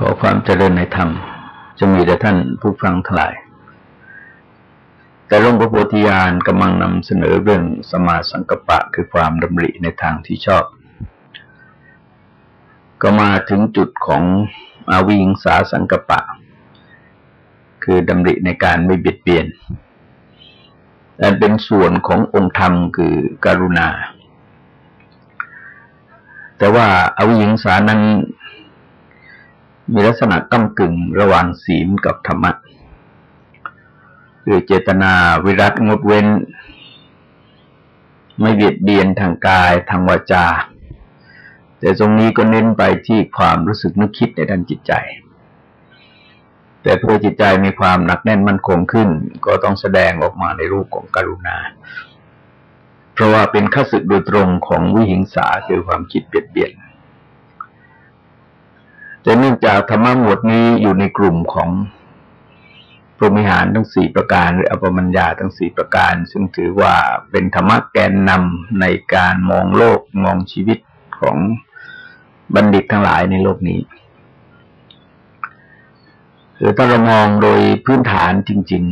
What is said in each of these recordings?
ขอความเจริญในธรรม จะมีแต่ท่านผู้ฟังทั้งหลาย แต่หลวงพระโพธิญาณกำลังนำเสนอเรื่องสมาสังกปะคือความดำริในทางที่ชอบ ก็มาถึงจุดของอาวิงสาสังกปะ คือดำริในการไม่เบียดเบียนแต่เป็นส่วนขององค์ธรรมคือการุณา แต่ว่าอาวิงสานั้น มีลักษณะก้ากึ่งระหว่างศีลกับธรรมะคือเจตนาวิรัตงดเว้น ไม่เบียดเบียนทางกายทางวาจา แต่ตรงนี้ก็เน้นไปที่ความรู้สึกนึกคิดในด้านจิตใจ แต่เพื่อจิตใจมีความหนักแน่นมั่นคงขึ้น ก็ต้องแสดงออกมาในรูปของกรุณา เพราะว่าเป็นข้าศึกโดยตรงของวิหิงสาคือความคิดเบียดเบียน แต่เนื่องจากธรรมะหมวดนี้อยู่ในกลุ่มของพรหมิหารทั้งสี่ประการ หรืออปมัญญาทั้งสี่ประการ ซึ่งถือว่าเป็นธรรมะแกนนำในการมองโลกมองชีวิตของบัณฑิตทั้งหลายในโลกนี้คือถ้าเรามองโดยพื้นฐานจริง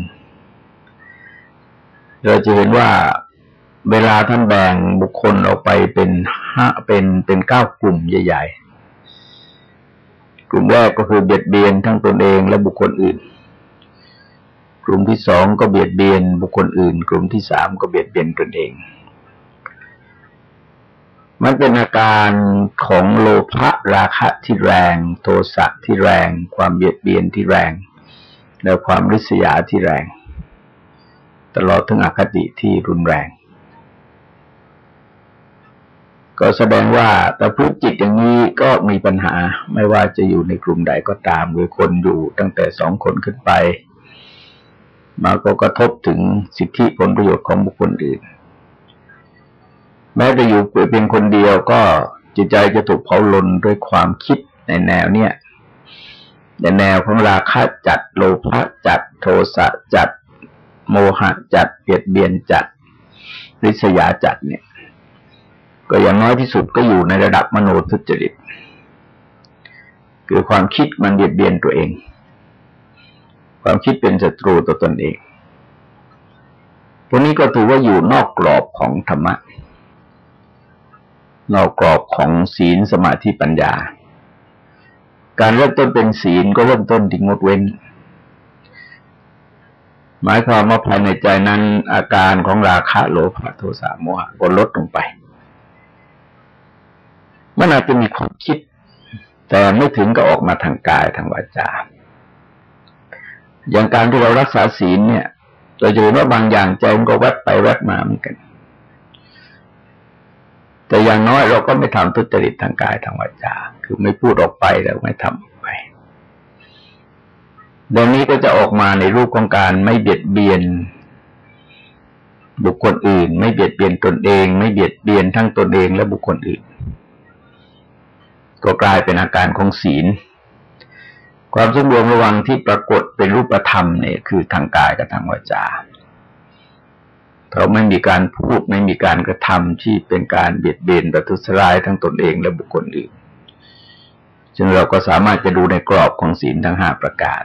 ๆ เราจะเห็นว่าเวลาท่านแบ่งบุคคลออกไปเป็นห้าเป็นเป็นเก้ากลุ่มใหญ่ ๆ กลุ่มแรกก็คือเบียดเบียนทั้งตนเองและบุคคลอื่น กลุ่มที่สองก็เบียดเบียนบุคคลอื่น กลุ่มที่สามก็เบียดเบียนตนเอง มันเป็นอาการของโลภะราคะที่แรง โทสะที่แรง ความเบียดเบียนที่แรง และความริษยาที่แรง ตลอดถึงอคติที่รุนแรง ก็แสดงว่าแต่พูดจิตอย่างนี้ก็มีปัญหาไม่ว่าจะอยู่ในกลุ่มใดก็ตาม หรือคนอยู่ตั้งแต่สองคนขึ้นไป มาก็กระทบถึงสิทธิผลประโยชน์ของบุคคลอื่น แม้จะอยู่เพียงคนเดียวก็จิตใจจะถูกเผาลนด้วยความคิดในแนวเนี้ยในแนวของราคะจัดโลภะจัดโทสะจัด โมหะจัดเบียดเบียนจัดริษยาจัดเนี่ย ก็อย่างน้อยที่สุดก็อยู่ในระดับมโนทุจริต คือความคิดมันเบียดเบียนตัวเอง ความคิดเป็นศัตรูต่อตนเองพวกนี้ก็ถือว่าอยู่นอกกรอบของธรรมะ นอกกรอบของศีลสมาธิปัญญา การเริ่มต้นเป็นศีลก็เริ่มต้นที่งดเว้นหมายความว่าภายในใจนั้นอาการของราคะโลภะโทสะโมหะก็ลดลงไป มันอาจจะมีความคิด แต่ไม่ถึงก็ออกมาทางกายทางวาจา อย่างการที่เรารักษาศีลเนี่ย เราจะเห็นว่าบางอย่างใจมันก็แวบไปแวบมาเหมือนกัน แต่อย่างน้อยเราก็ไม่ทำทุจริตทางกายทางวาจา คือไม่พูดออกไปแล้วไม่ทำออกไปดังนี้ก็จะออกมาในรูปของการไม่เบียดเบียนบุคคลอื่น ไม่เบียดเบียนตนเอง ไม่เบียดเบียนทั้งตนเองและบุคคลอื่น ก็กลายเป็นอาการของศีล ความสมรวมระวังที่ปรากฏเป็นรูปธรรมเนี่ยคือทางกายกับทางวาจาเราไม่มีการพูดไม่มีการกระทำที่เป็นการเบียดเบียนประทุษร้ายทั้งตนเองและบุคคลอื่นจึงเราก็สามารถจะดูในกรอบของศีลทั้งห้าประการ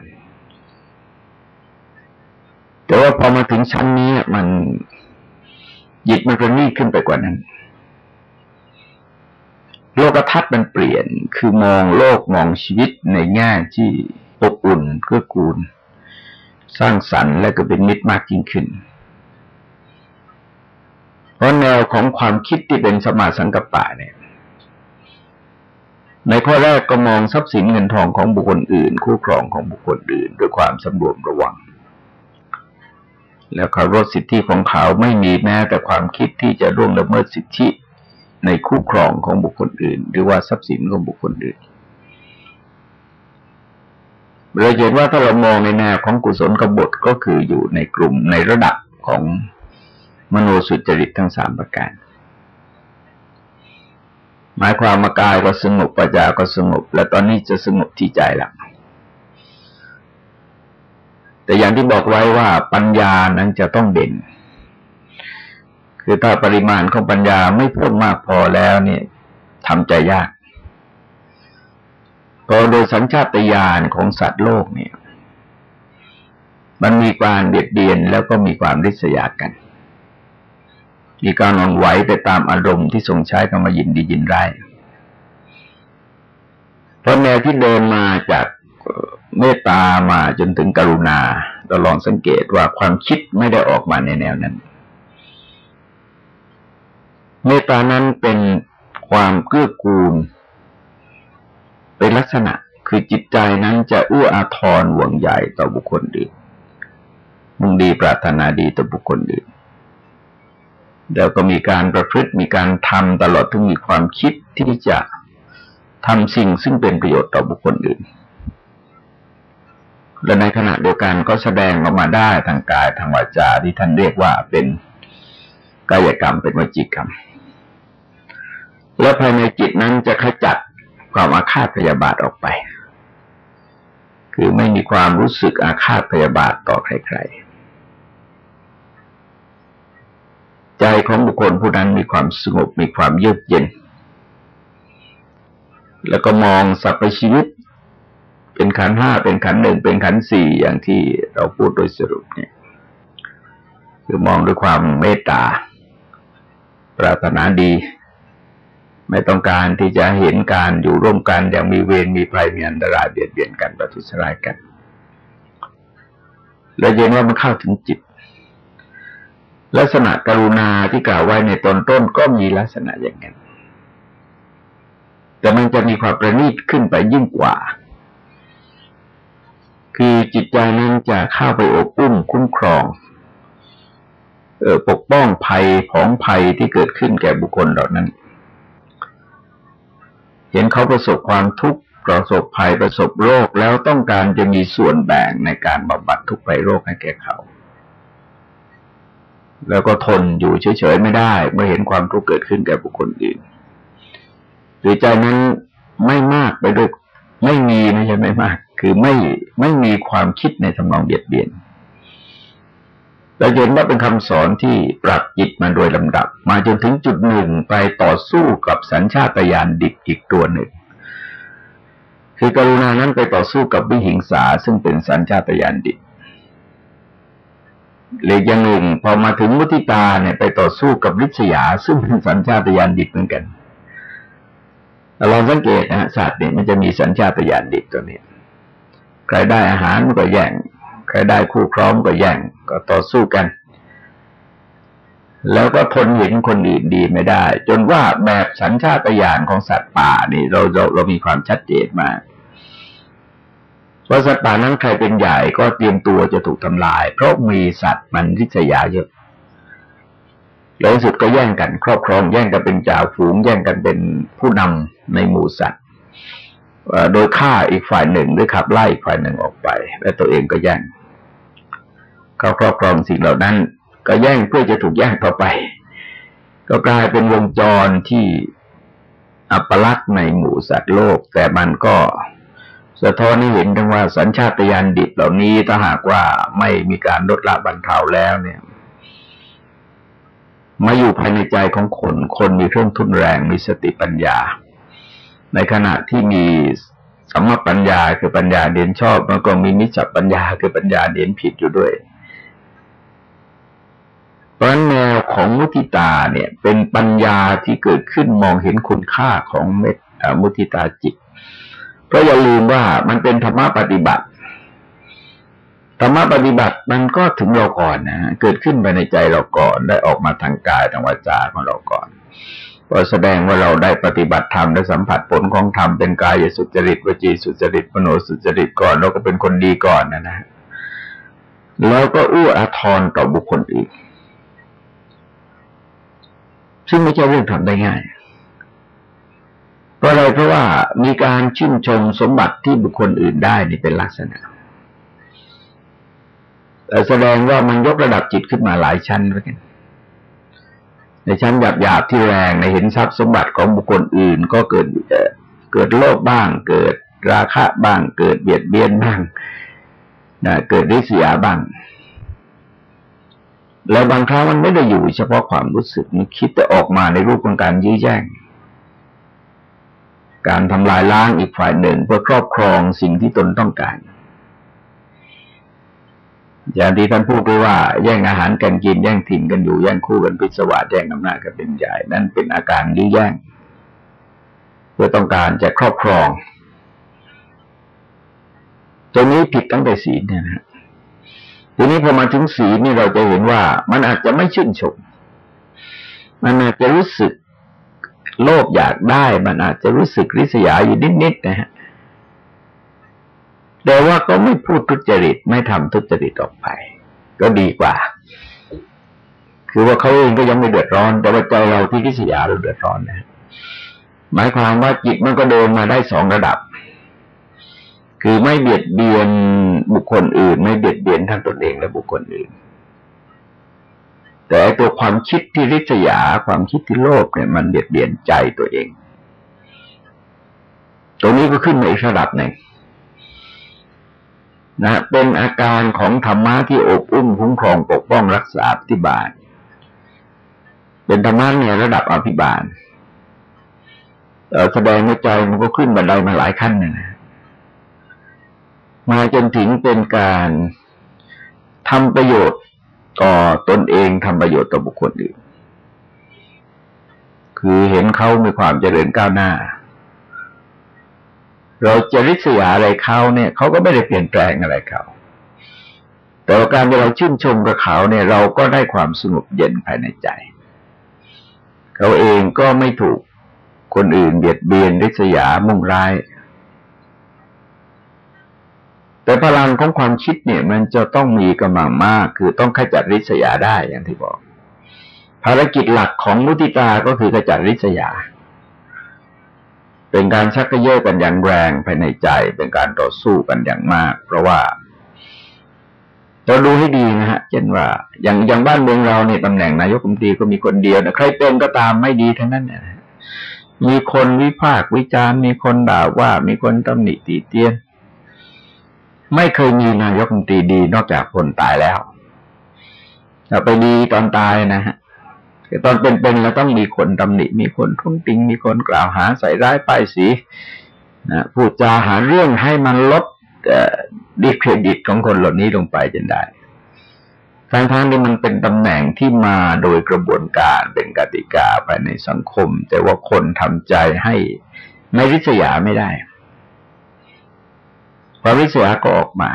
แต่ว่าพอมาถึงชั้นนี้มันหยิบมันกระนี่ขึ้นไปกว่านั้น โลกทัศน์มันเปลี่ยน คือมองโลกมองชีวิตในแง่ที่อบอุ่นเกื้อกูล สร้างสรรค์และก็เป็นมิตรมากยิ่งขึ้น เพราะแนวของความคิดที่เป็นสมาสังกัปปะเนี่ย ในข้อแรกก็มองทรัพย์สินเงินทองของบุคคลอื่น คู่ครองของบุคคลอื่น ด้วยความสำรวมระวัง แล้วเคารพสิทธิของเขาไม่มีแม้แต่ความคิดที่จะร่วงละเมิดสิทธิ ในคู่ครองของบุคคลอื่น หรือว่าทรัพย์สินของบุคคลอื่นเราเห็นว่าถ้าเรามองในแนวของกุศลกบฏก็คืออยู่ในกลุ่มในระดับของมโนสุจริตทั้งสามประการ หมายความมากายก็สงบปัญญาก็สงบ และตอนนี้จะสงบที่ใจแล้วแต่อย่างที่บอกไว้ว่าปัญญานั้นจะต้องเด่น คือถ้าปริมาณของปัญญาไม่เพิ่มมากพอแล้วเนี่ยทำใจยากพอโดยสัญชาตญาณของสัตว์โลกเนี่ย มันมีความเบียดเบียนแล้วก็มีความริษยากัน มีการนอนไหวไปตามอารมณ์ที่ทรงใช้คำว่ายินดียินร้ายเพราะแนวที่เดินมาจากเมตตามาจนถึงกรุณาเราลองสังเกตว่าความคิดไม่ได้ออกมาในแนวนั้น เมตตานั้นเป็นความเกื้อกูล เป็นลักษณะคือจิตใจนั้นจะเอื้ออาทรห่วงใยต่อบุคคลอื่นมุ่งดีปรารถนาดีต่อบุคคลอื่นแล้วก็มีการประพฤติมีการทำตลอดถึงมีความคิดที่จะทำสิ่งซึ่งเป็นประโยชน์ต่อบุคคลอื่น และในขณะเดียวกันก็แสดงออกมาได้ทางกายทางวาจาที่ท่านเรียกว่าเป็นกายกรรมเป็นวจิกรรม และภายในจิตนั้นจะขจัดความอาฆาตพยาบาทออกไป คือไม่มีความรู้สึกอาฆาตพยาบาทต่อใครๆ ใจของบุคคลผู้นั้นมีความสงบมีความเยือกเย็น แล้วก็มองสรรพชีวิต เป็นขันห้าเป็นขันหนึ่งเป็นขันสี่อย่างที่เราพูดโดยสรุปเนี่ยคือมองด้วยความเมตตาปรารถนาดี ไม่ต้องการที่จะเห็นการอยู่ร่วมกันอย่างมีเวรมีภัยมีอันตรายเบียดเบียนกันประทุษร้ายกันเราเห็นว่ามันเข้าถึงจิต ลักษณะกรุณาที่กล่าวไว้ในตอนต้นก็มีลักษณะอย่างนั้น แต่มันจะมีความประณีตขึ้นไปยิ่งกว่า คือจิตใจนั้นจะเข้าไปอบอุ้มคุ้มครองเออปกป้องภัยของภัยที่เกิดขึ้นแก่บุคคลเหล่านั้น เห็นเขาประสบความทุกข์ประสบภัยประสบโรคแล้วต้องการจะมีส่วนแบ่งในการบำบัดทุกภัยโรคให้แก่เขา แล้วก็ทนอยู่เฉยๆไม่ได้ เมื่อเห็นความทุกข์เกิดขึ้นแก่บุคคลอื่นหรือใจนั้นไม่มากไปด้วยไม่มีนะใช่ไม่มาก คือไม่ไม่มีความคิดในทำนองเบียดเบียน เราเห็นว่าเป็นคำสอนที่ปรับจิตมาโดยลำดับ มาจนถึงจุดหนึ่งไปต่อสู้กับสัญชาตญาณดิบอีกตัวหนึ่ง คือกรุณานั้นไปต่อสู้กับวิหิงสาซึ่งเป็นสัญชาตญาณดิบเลยอย่างหนึ่งพอมาถึงมุติตาเนี่ยไปต่อสู้กับลิษยา ซึ่งเป็นสัญชาตญาณดิบเหมือนกันลองสังเกตนะสัตว์เนี่ยมันจะมีสัญชาตญาณดิบตัวนี้ใครได้อาหารมันก็แย่ง ใครได้คู่ครองก็แย่งก็ต่อสู้กัน แล้วก็ทนเห็นคนอื่นดีไม่ได้ จนว่าแบบสัญชาตญาณของสัตว์ป่านี่เราเราเรามีความชัดเจนมากว่าสัตว์ป่านั้นใครเป็นใหญ่ก็เตรียมตัวจะถูกทำลาย เพราะมีสัตว์มันริษยาเยอะแล้วสุดก็แย่งกัน ครอบครองแย่งกันเป็นจ่าฝูง แย่งกันเป็นผู้นำในหมู่สัตว์โดยฆ่าอีกฝ่ายหนึ่งหรือขับไล่อีกฝ่ายหนึ่งออกไป และตัวเองก็แย่ง เขาครอบครองสิ่งเหล่านั้น ก็แย่งเพื่อจะถูกแย่งต่อไป ก็กลายเป็นวงจรที่อัปลักษณ์ในหมู่สัตว์โลก แต่มันก็สะท้อนให้เห็นถึงว่าสัญชาตญาณดิบเหล่านี้ถ้าหากว่าไม่มีการลดละบรรเทาแล้วเนี่ยมาอยู่ภายในใจของคน คนมีเครื่องทุนแรงมีสติปัญญา ในขณะที่มีสัมมาปัญญาคือปัญญาเด่นชอบมันก็มีมิจฉาปัญญาคือปัญญาเด่นผิดอยู่ด้วย เพราะแนวของมุติตาเนี่ยเป็นปัญญาที่เกิดขึ้นมองเห็นคุณค่าของเมตมุติตาจิต เพราะอย่าลืมว่ามันเป็นธรรมะปฏิบัติ ธรรมะปฏิบัติมันก็ถึงเราก่อนนะเกิดขึ้นภายในใจเราก่อนได้ออกมาทางกายทางวาจาของเราก่อนก็แสดงว่าเราได้ปฏิบัติธรรมได้สัมผัสผลของธรรมเป็นกายสุจริตวจีสุจริตมโนสุจริตก่อนเราก็เป็นคนดีก่อนนะนะแล้วก็อู้อาทรต่อบุคคลอีก ซึ่งไม่ใช่เรื่องทำได้ง่ายเพราะอะไรเพราะว่ามีการชื่นชมสมบัติที่บุคคลอื่นได้นี่เป็นลักษณะแต่แสดงว่ามันยกระดับจิตขึ้นมาหลายชั้นแล้วกันในชั้นหยาบหยาบที่แรงในเห็นทรัพย์สมบัติของบุคคลอื่น ก็เกิดเกิดโลภบ้าง เกิดราคะบ้าง เกิดเบียดเบียนบ้างนะเกิดริษยาบ้าง แล้วบางครั้งมันไม่ได้อยู่เฉพาะความรู้สึกมันคิดแต่ออกมาในรูปของการยื้อแย่ง การทำลายล้างอีกฝ่ายหนึ่งเพื่อครอบครองสิ่งที่ตนต้องการ อย่างที่ท่านพูดไปว่า แย่งอาหารกันกินแย่งถิ่นกันอยู่แย่งคู่กันพิศวาสแย่งอำนาจกันเป็นใหญ่ นั่นเป็นอาการยื้อแย่ง เพื่อต้องการจะครอบครอง ตรงนี้ผิดตั้งแต่ศีลเนี่ยนะ ทีนี้พอมาถึงศีลนี่เราจะเห็นว่า มันอาจจะไม่ชื่นชม มันอาจจะรู้สึกโลภอยากได้ มันอาจจะรู้สึกริษยาอยู่นิดๆนะฮะแต่ว่าก็ไม่พูดทุจริตไม่ทำทุจริตออกไป ก็ดีกว่า คือว่าเขาเองก็ยังไม่เดือดร้อน แต่ว่าใจเราที่ริษยาเราเดือดร้อนนะหมายความว่าจิตมันก็เดินมาได้สองระดับ คือไม่เบียดเบียนบุคคลอื่น ไม่เบียดเบียนทั้งตนเองและบุคคลอื่น แต่ตัวความคิดที่ริษยาความคิดที่โลภเนี่ยมันเบียดเบียนใจตัวเอง ตรงนี้ก็ขึ้นมาอีกระดับหนึ่งนะเป็นอาการของธรรมะที่อบอุ้มคุ้มครองปกป้องรักษาอภิบาล เป็นธรรมะในระดับอภิบาลแสดงในใจมันก็ขึ้นบันไดมาหลายขั้นนะ มาจนถึงเป็นการทำประโยชน์ต่อตนเองทำประโยชน์ต่อบุคคลอื่น คือเห็นเขามีความเจริญก้าวหน้า เราจะริษยาอะไรเขาเนี่ยเขาก็ไม่ได้เปลี่ยนแปลงอะไรเขาแต่การที่เราชื่นชมกับเขาเนี่ย เราก็ได้ความสงบเย็นภายในใจ เขาเองก็ไม่ถูกคนอื่นเบียดเบียนริษยามุ่งร้าย แต่พลังของความคิดเนี่ย มันจะต้องมีกำลังมาก คือต้องขจัดริษยาได้อย่างที่บอก ภารกิจหลักของมุติตาก็คือขจัดริษยา เป็นการชักกระเยาะกันอย่างแรงภายในใจ เป็นการต่อสู้กันอย่างมาก เพราะว่าเราดูให้ดีนะฮะ เช่นว่า อย่างอย่างบ้านเมืองเราเนี่ยตำแหน่งนายกรัฐมนตรีก็มีคนเดียวนะใครเป็นก็ตามไม่ดีทั้งนั้นเนี่ยมีคนวิพากษ์วิจารณ์ มีคนด่าว่า มีคนตำหนิตีเตียน ไม่เคยมีนายกรัฐมนตรีดีนอกจากคนตายแล้วแต่ไปดีตอนตายนะฮะตอนเป็นๆเราต้องมีคนตำหนิ มีคนทุ่งติง มีคนกล่าวหาใส่ร้ายป้ายสีนะพูดจาหาเรื่องให้มันลดดีเครดิตของคนเหล่านี้ลงไปจนได้ทางทางนี้มันเป็นตำแหน่งที่มาโดยกระบวนการเป็นกติกาภายในสังคม แต่ว่าคนทำใจให้ไม่ริษยาไม่ได้ ความริษยาก็ออกมา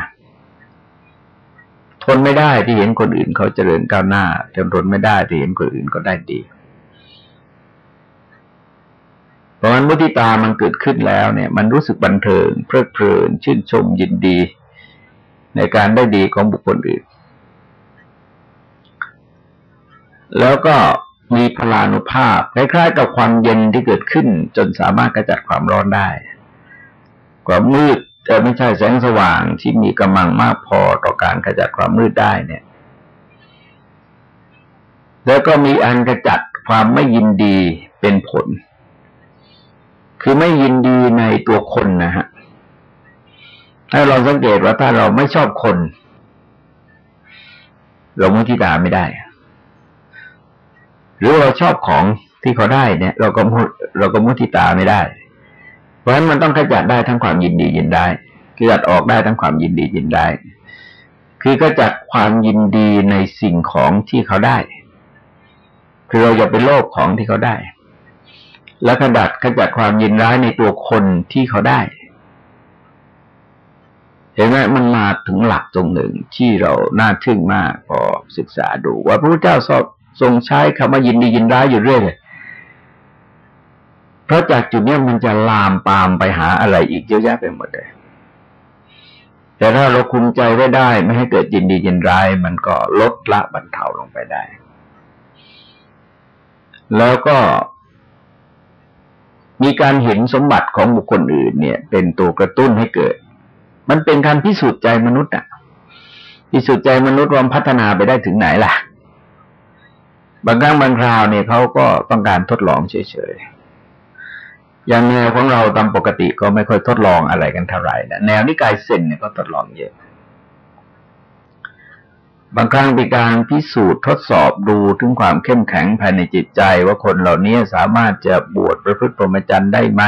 ทนไม่ได้ที่เห็นคนอื่นเขาเจริญก้าวหน้าจนทนไม่ได้ที่เห็นคนอื่นก็ได้ดี เพราะฉะนั้นมุติตามันเกิดขึ้นแล้วเนี่ย มันรู้สึกบันเทิงเพลิดเพลิน ชื่นชมยินดี ในการได้ดีของบุคคลอื่น แล้วก็มีพลานุภาพคล้ายๆกับความเย็นที่เกิดขึ้น จนสามารถกระจัดความร้อนได้ ความมืด แต่ไม่ใช่แสงสว่างที่มีกำลังมากพอต่อการขจัดความมืดได้เนี่ย แล้วก็มีอันขจัดความไม่ยินดีเป็นผล คือไม่ยินดีในตัวคนนะฮะถ้าเราสังเกตว่าถ้าเราไม่ชอบคน เรามุทิตาไม่ได้ หรือเราชอบของที่เขาได้เนี่ย เราก็เราก็มุทิตาไม่ได้ เพราะฉะนั้นมันต้องขจัดได้ทั้งความยินดียินได้ขจัดออกได้ทั้งความยินดียินได้ คือขจัดความยินดีในสิ่งของที่เขาได้ คือเราอย่าไปโลภของที่เขาได้ แล้วขจัดขจัดความยินร้ายในตัวคนที่เขาได้ เห็นไหมมันมาถึงหลักตรงหนึ่งที่เราน่าทึ่งมากพอศึกษาดู ว่าพระพุทธเจ้าทรงใช้คำว่ายินดียินร้ายอยู่เรื่อยเลย ราะจากจุดนี้มันจะลามปามไปหาอะไรอีกเยอะแยะไปหมดเลย แต่ถ้าเราคุมใจไว้ได้ ไม่ให้เกิดยินดียินร้าย มันก็ลดละบรรเทาลงไปได้ แล้วก็ มีการเห็นสมบัติของบุคคลอื่น เนี่ย เป็นตัวกระตุ้นให้เกิด มันเป็นการพิสูจน์ใจมนุษย์อะพิสูจน์ใจมนุษย์ว่าพัฒนาไปได้ถึงไหนล่ะ บางครั้งบางคราวเนี่ยเขาก็ต้องการทดลองเฉยๆ อย่างแนวของเราตามปกติก็ไม่ค่อยทดลองอะไรกันเท่าไหร่นะแนวนิกายเซนเนี่ยก็ทดลองเยอะ บางครั้งเป็นการพิสูจน์ทดสอบดูถึงความเข้มแข็งภายในจิตใจ ว่าคนเหล่านี้สามารถจะบวชประพฤติพรหมจรรย์ได้ไหม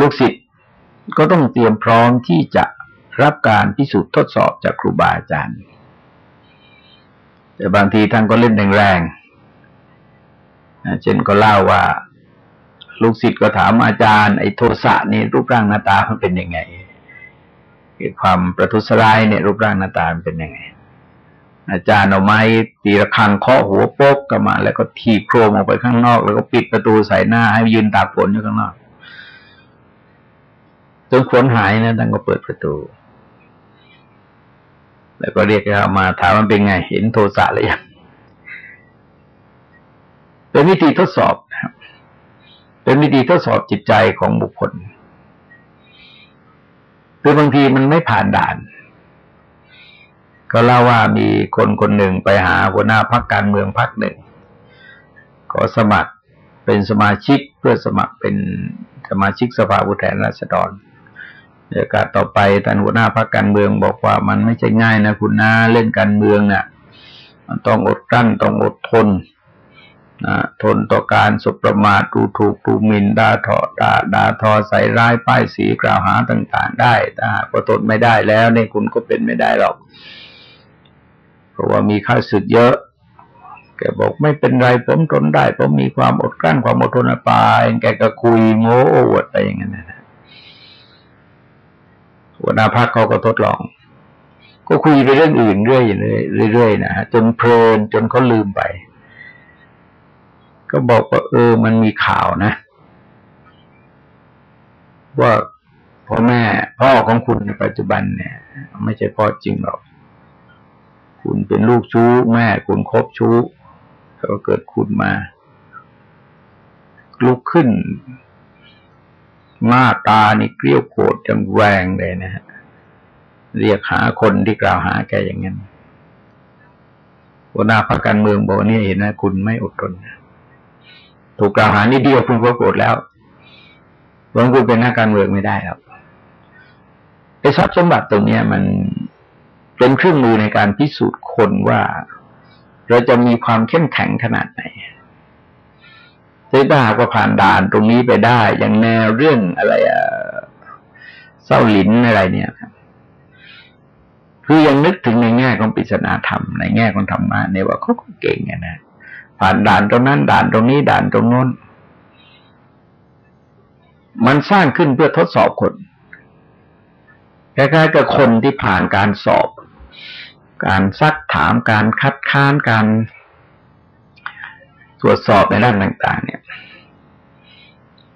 ลูกศิษย์ก็ต้องเตรียมพร้อมที่จะรับการพิสูจน์ทดสอบจากครูบาอาจารย์ แต่บางทีท่านก็เล่นแรงๆเช่นก็เล่าว่า ลูกศิษย์ก็ถามอาจารย์ไอ้โทสะนี่รูปร่างหน้าตามันเป็นยังไงความประทุษร้ายเนี่ยรูปร่างหน้าตามันเป็นยังไง อาจารย์เอาไม้ตีระฆังเคาะหัวโป๊กกันมา แล้วก็ทีโครมออกไปข้างนอก แล้วก็ปิดประตูใส่หน้า ให้ยืนตากฝนอยู่ข้างนอกจนฝนหายนะท่านก็เปิดประตู แล้วก็เรียกเขามาถามมันเป็นไง เห็นโทสะหรือยังเป็นวิธีทดสอบนะครับ เป็นวิธีทดสอบจิตใจของบุคคลคือบางทีมันไม่ผ่านด่าน ก็เล่าว่ามีคนคนหนึ่งไปหาหัวหน้าพักการเมืองพักหนึ่งขอสมัครเป็นสมาชิกเพื่อสมัครเป็นสมาชิกสภาผู้แทนราษฎรเดี๋ยวการต่อไปท่านหัวหน้าพรรคการเมืองบอกว่ามันไม่ใช่ง่ายนะคุณนะเล่นการเมืองเนะ่ยมันต้องอดกลั้นต้องอดทน นะทนต่อการสุประมาทดูถูกดูหมิ่นด่าทอด่าด่าทอใส่ร้ายป้ายสีกล่าวหาต่างๆ ได้ถ้าหากว่าทนไม่ได้แล้วเนี่ยคุณก็เป็นไม่ได้หรอก เพราะว่ามีค่าศึกเยอะ แกบอกไม่เป็นไรผมทนได้ ผมมีความอดกลั้นความอดทนไปแกก็คุยโง่อวดไปอย่างนั้นนะหัวหน้าพักเขาก็ทดลอง ก็คุยไปเรื่องอื่นเรื่อยๆเรื่อยๆนะจนเพลินจนเขาลืมไป ก็บอกว่าเออมันมีข่าวนะ ว่าพ่อแม่พ่อของคุณในปัจจุบันเนี่ย ไม่ใช่พ่อจริงหรอก คุณเป็นลูกชู้ แม่คุณคบชู้ก็เกิดคุณมา ลุกขึ้น หน้าตานี่เกลี้ยวโกรธจังแรงเลยนะฮะเรียกหาคนที่กล่าวหาแกอย่างนั้นหัวหน้าพรรคการเมืองบอกนี่เห็นนะคุณไม่อดทน ถูกกล่าวหานี่เดียวคุณก็โกรธแล้วหลวงคุณเป็นนักการเมืองไม่ได้ครับไอ้ทรัพย์สมบัติตรงเนี้ยมันเป็นเครื่องมือในการพิสูจน์คนว่าเราจะมีความเข้มแข็งขนาดไหนถ้าหากว่าผ่านด่านตรงนี้ไปได้ อย่างแนวเรื่องอะไรอะเศร้าหลินอะไรเนี่ยครับคือยังนึกถึงในแง่ของปริศนาธรรมในแง่ของธรรมะเนี่ยว่าเขาเก่งไงนะ ผ่านด่านตรงนั้น ด่านตรงนี้ด่านตรงโน้น มันสร้างขึ้นเพื่อทดสอบคนคล้ายๆกับคนที่ผ่านการสอบ การซักถามการคัดค้านการตรวจสอบในด้านต่าง ๆ เนี่ย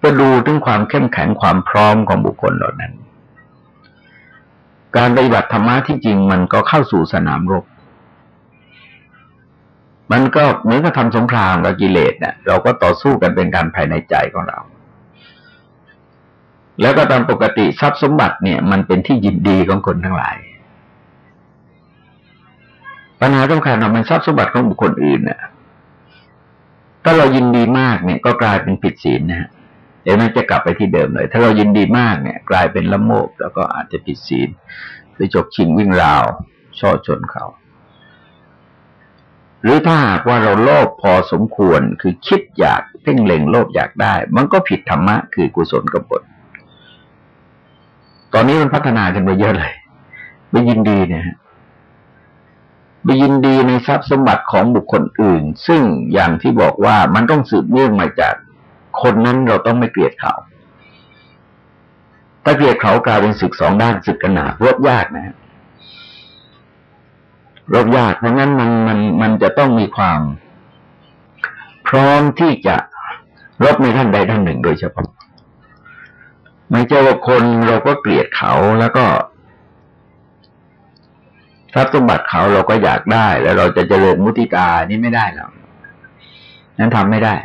ก็ดูถึงความเข้มแข็งความพร้อมของบุคคลเหล่านั้น การปฏิบัติธรรมะที่จริงมันก็เข้าสู่สนามรบ มันก็เหมือนกับทำสงครามกับกิเลสเนี่ยเราก็ต่อสู้กันเป็นการภายในใจของเรา แล้วก็ตามปกติทรัพย์สมบัติเนี่ย มันเป็นที่ยินดีของคนทั้งหลาย ปัญหาสำคัญมันทรัพย์สมบัติของบุคคลอื่นเนี่ยถ้าเรายินดีมากเนี่ยก็กลายเป็นผิดศีลนะฮะเดี๋ยวมันจะกลับไปที่เดิมเลย ถ้าเรายินดีมากเนี่ย กลายเป็นละโมบแล้วก็อาจจะผิดศีลไปจกชิงวิ่งราว ช่อชนเขา หรือถ้าหากว่าเราโลภพอสมควรคือคิดอยากเพ่งเล็งโลภอยากได้ มันก็ผิดธรรมะคือกุศลกบฏตอนนี้มันพัฒนากันไปเยอะเลยไปยินดีเนี่ยไปยินดีในทรัพย์สมบัติของบุคคลอื่น ซึ่งอย่างที่บอกว่ามันต้องสืบเนื่องมาจากคนนั้นเราต้องไม่เกลียดเขา ถ้าเกลียดเขากลายเป็นศึกสองด้านศึกกันหนารบยากนะ รบยากเพราะงั้นมันมันมันจะต้องมีความ พร้อมที่จะรบในท่านใดท่านหนึ่งโดยเฉพาะไม่ใช่ว่าคนเราก็เกลียดเขาแล้วก็ทรัพย์สมบัติเขาเราก็อยากได้ แล้วเราจะเจริญมุติตานี่ไม่ได้หรอกนั้นทำไม่ได้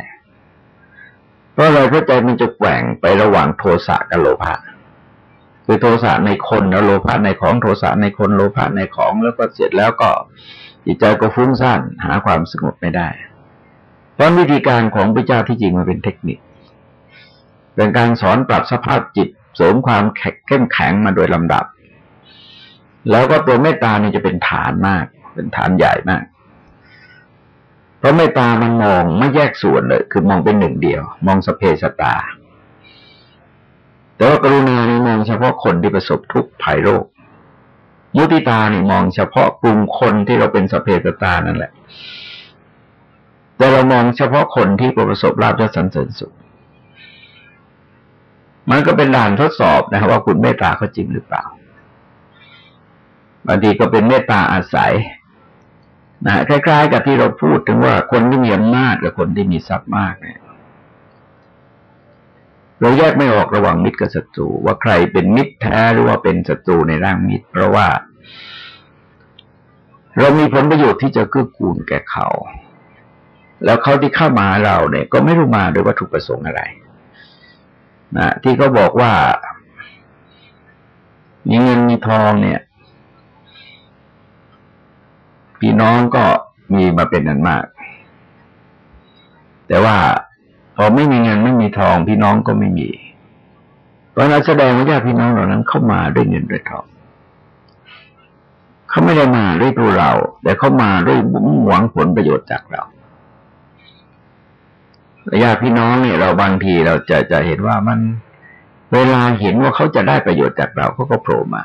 เพราะอะไรเพราะใจมันจะแกว่งไประหว่างโทสะกับโลภะ คือโทสะในคนแล้วโลภะในของโทสะในคนโลภะในของแล้วก็เสร็จแล้วก็จิตใจก็ฟุ้งซ่านหาความสงบไม่ได้เพราะวิธีการของพระเจ้าที่จริงมันเป็นเทคนิค เป็นการสอนปรับสภาพจิตเสริมความแข็งเข้มแข็งมาโดยลำดับ แล้วก็ตัวเมตตานี่จะเป็นฐานมาก เป็นฐานใหญ่มาก เพราะเมตตามันมองไม่แยกส่วนเลย คือมองเป็นหนึ่งเดียว มองสเพสตา แต่ว่ากรุณาเนี่ยมองเฉพาะคนที่ประสบทุกข์ภัยโรค มุติตาเนี่ยมองเฉพาะกลุ่มคนที่เราเป็นสเพตตานั่นแหละ แต่เรามองเฉพาะคนที่ประสบลาภและสันเสริญสุข มันก็เป็นด่านทดสอบนะครับว่าคุณเมตตาเขาจริงหรือเปล่าบางทีก็เป็นเมตตาอาศัยนะคล้ายๆ กับที่เราพูดถึงว่าคนที่มีอำนาจกับคนที่มีทรัพย์มากเนี่ย เราแยกไม่ออกระหว่างมิตรกับศัตรูว่าใครเป็นมิตรแท้หรือว่าเป็นศัตรูในร่างมิตร เพราะว่า เรามีผลประโยชน์ที่จะเกื้อกูลแก่เขา แล้วเขาที่เข้ามาเราเนี่ย ก็ไม่รู้มาโดยวัตถุประสงค์อะไรนะที่เขาบอกว่ามีเงินมีทองเนี่ย พี่น้องก็มีมาเป็นนันมาก แต่ว่า พอไม่มีเงินไม่มีทองพี่น้องก็ไม่มีเพราะนั้นแสดงว่าญาติพี่น้องเหล่านั้นเข้ามาด้วยเงินด้วยทองเขาไม่ได้มาด้วยตัวเรา แต่เขามาด้วยหวังผลประโยชน์จากเราญาติพี่น้องเนี่ยเราบางทีเราจะจะเห็นว่ามันเวลาเห็นว่าเขาจะได้ประโยชน์จากเราเขาก็โผล่มา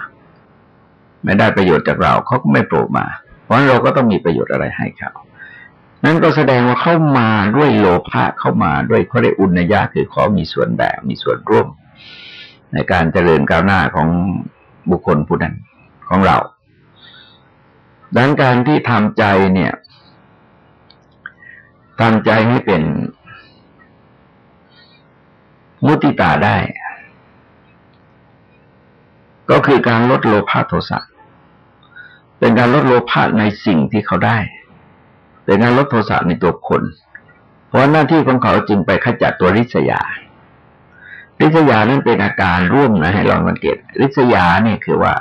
ไม่ได้ประโยชน์จากเราเขาก็ไม่โผล่มา เพราะเราก็ต้องมีประโยชน์อะไรให้เขา นั่นก็แสดงว่าเข้ามาด้วยโลภะเข้ามาด้วยเขาได้อุณยาคือขอมีส่วนแบ่งมีส่วนร่วม ในการเจริญก้าวหน้าของบุคคลผู้นั้นของเรา ดังการที่ทำใจเนี่ยทำใจให้เป็นมุติตาได้ ก็คือการลดโลภะโทสะเป็นการลดโลภะในสิ่งที่เขาได้ เป็นการลดโทสะในตัวคน เพราะหน้าที่ของเขาจึงไปขจัดตัวริษยา ริษยานั้นเป็นอาการร่วมนะให้ลองสังเกต ริษยาเนี่ยคือว่า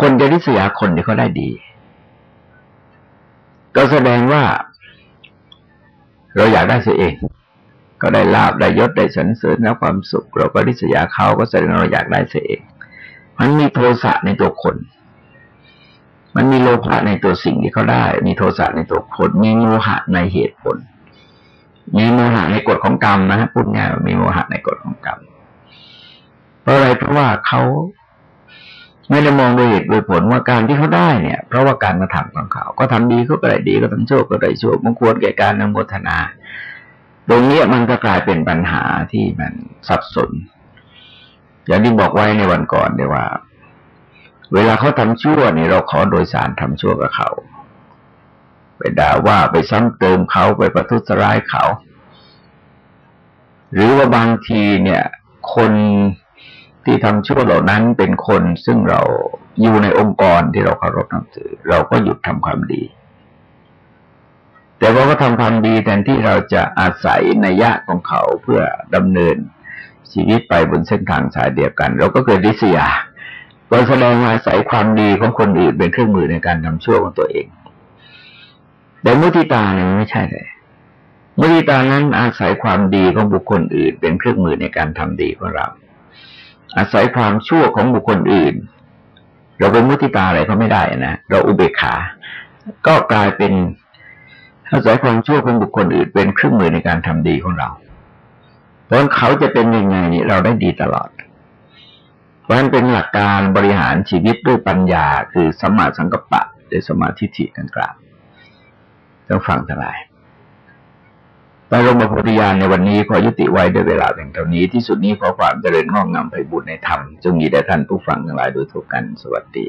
คนจะริษยาคนที่เขาได้ดี ก็แสดงว่า เราอยากได้เสียเอง ก็ได้ลาบได้ยศได้สรรเสริญแล้วความสุข เราก็ริษยาเขาก็แสดงเราอยากได้เสียเอง มันมีโทสะในตัวคน มันมีโลภะในตัวสิ่งที่เขาได้ มีโทสะในตัวคนมีโมหะในเหตุผล มีโมหะในกฎของกรรมนะฮะพูดง่ายมีโมหะในกฎของกรรมเพราะอะไรเพราะว่าเขาไม่ได้มองโดยเหตุโดยผลว่าการที่เขาได้เนี่ย เพราะว่าการกระทำของเขา ก็ทำดีเขาก็ได้ดีก็ทำชั่วก็ได้ชั่วมันควรแก่การนำโมทนา ตรงนี้มันก็กลายเป็นปัญหาที่มันสับสน อย่างที่บอกไว้ในวันก่อนเลยว่า เวลาเขาทำชั่วนี่เราขอโดยสารทำชั่วกับเขา ไปด่าว่าไปซ้ำเติมเขาไปประทุษร้ายเขา หรือว่าบางทีเนี่ย คนที่ทำชั่วเหล่านั้นเป็นคนซึ่งเราอยู่ในองค์กรที่เราเคารพนับถือ เราก็หยุดทำความดี แต่ว่าก็ทำความดีแทนที่เราจะอาศัยในยะของเขาเพื่อดำเนินชีวิตไปบนเส้นทางสายเดียวกัน เราก็เกิดดิษยา ก็แสดงอาศัยความดีของคนอื่นเป็นเครื่องมือในการทำชั่วของตัวเองแต่มุติตาเนี่ยไม่ใช่เลยมุติตานั้นอาศัยความดีของบุคคลอื่น เป็นเครื่องมือในการทำดีของเรา อาศัยความชั่วของบุคคลอื่น เราเป็นมุติตาอะไรก็ไม่ได้นะเราอุเบกขา ก็กลายเป็นอาศัยความชั่วของบุคคลอื่น เป็นเครื่องมือในการทำดีของเราเพราะเขาจะเป็นยังไงเราได้ดีตลอด พราะฉะนั้นเป็นหลักการบริหารชีวิตด้วยปัญญา คือสมาสังกปะหรือสมาธิฐิกันกลางต้องฟังทั้งหลายไปลงมาโพธิญาณในวันนี้ขอยุติไว้ด้วยเวลาเพียงเท่านี้ที่สุดนี้ขอความเจริญงอกงามไปบุญในธรรมจงมีแด่ท่านผู้ฟังทั้งหลายโดยทุกกันสวัสดี